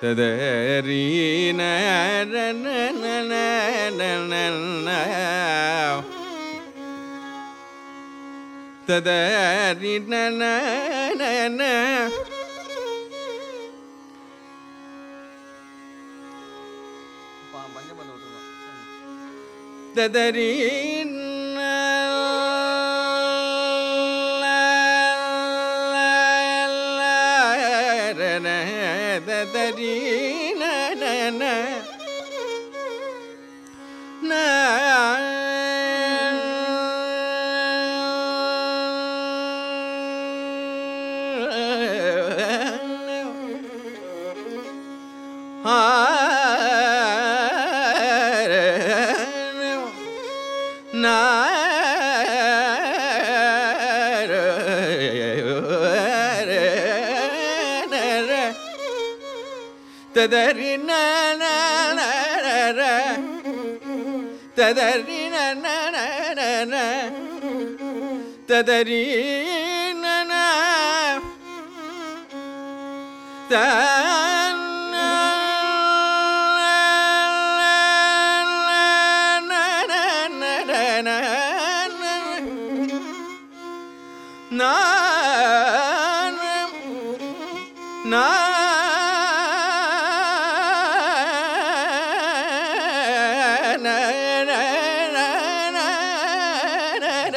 ததரீன ததரின ததரீ Ah ததறி ததறி த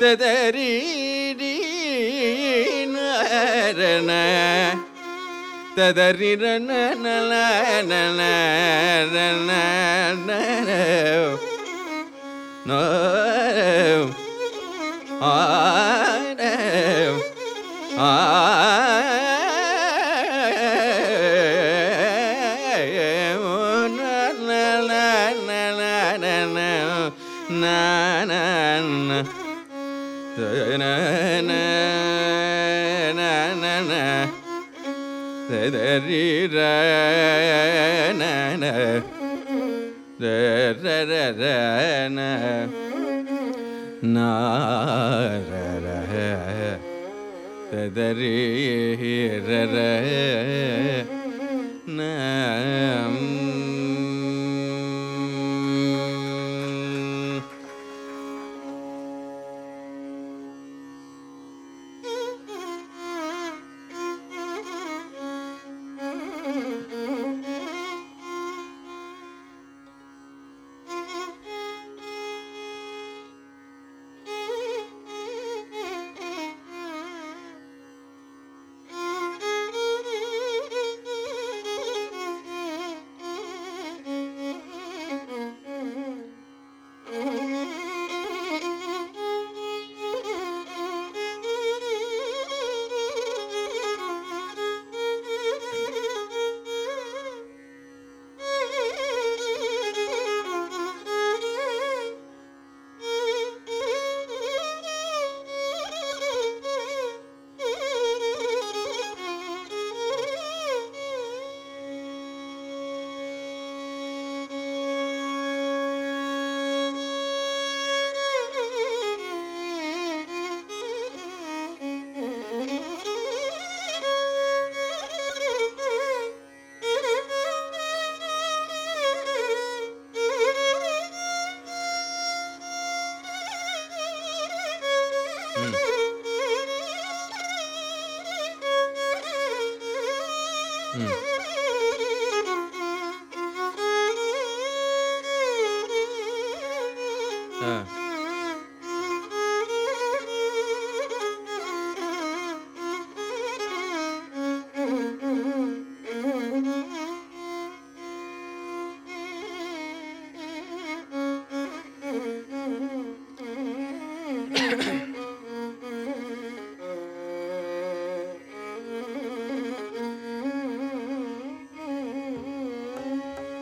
തദരീരീണ തദരീരണ no ആ ആ ரீர நாரீர நம் Ha.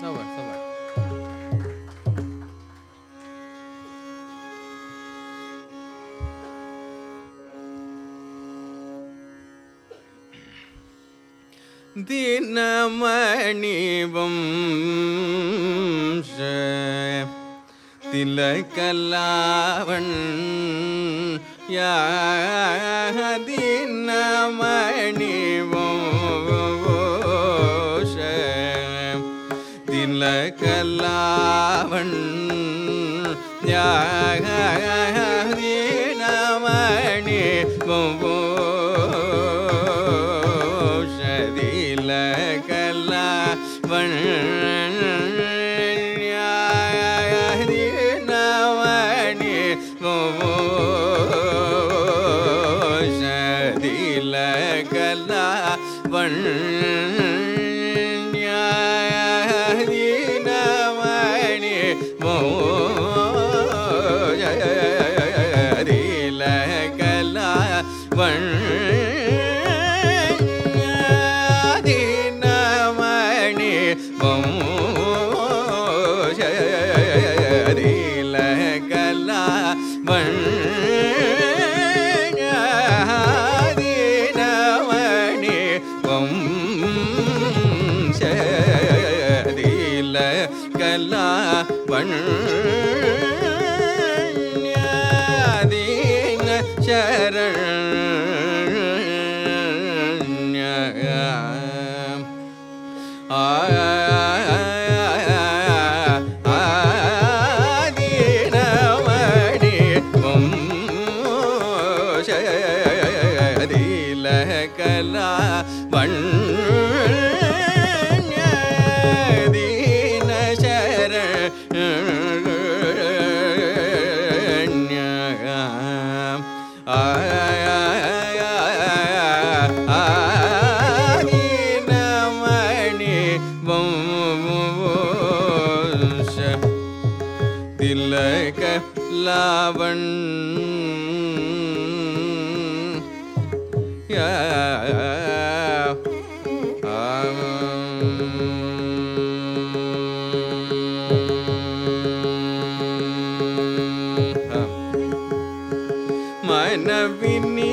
Tamam, tamam. தினமணிவம் திலக்கல்லாவன் யாதினமணிவம் திலக்கல்லாவன் வண் மணி மோல கலா வண் மணி மோல கலா வண் அவன் மனவினே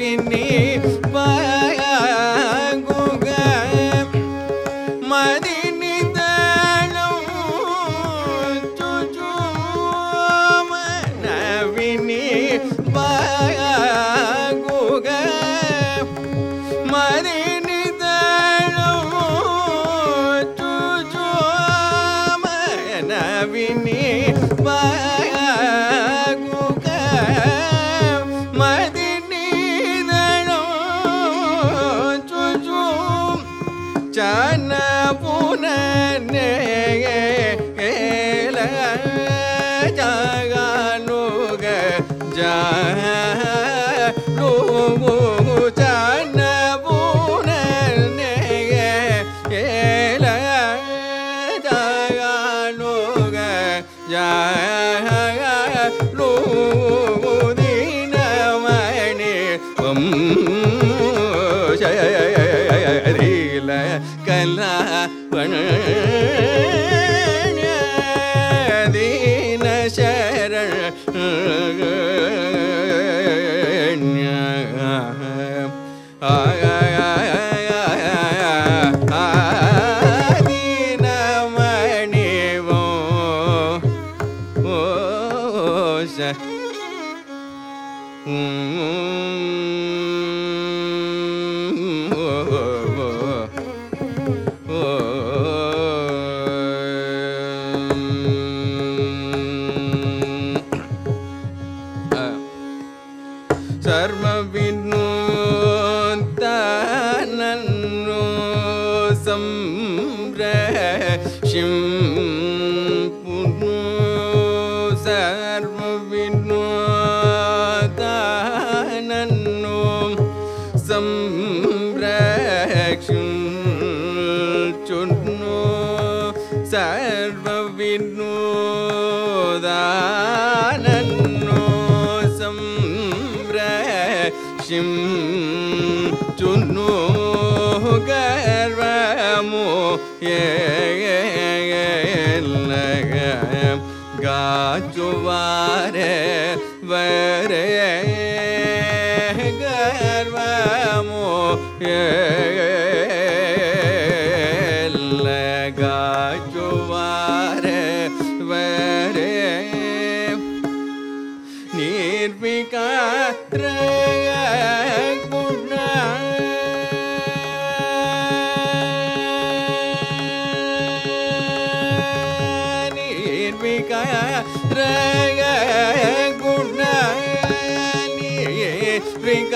Vinny yeah, yeah, yeah. सर्वविन्दो तन्नो संन् सर्वविन्दु तन् नो सं चुन्नो सर्वविन्दा சின்னு கர்வமு காச்சுவாரே வரே கர்வமு ஏ காச்சுவார்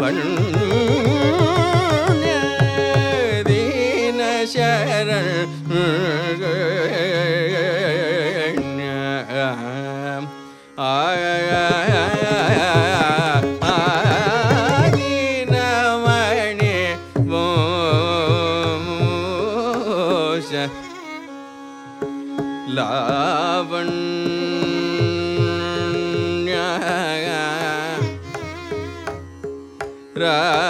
வண் ra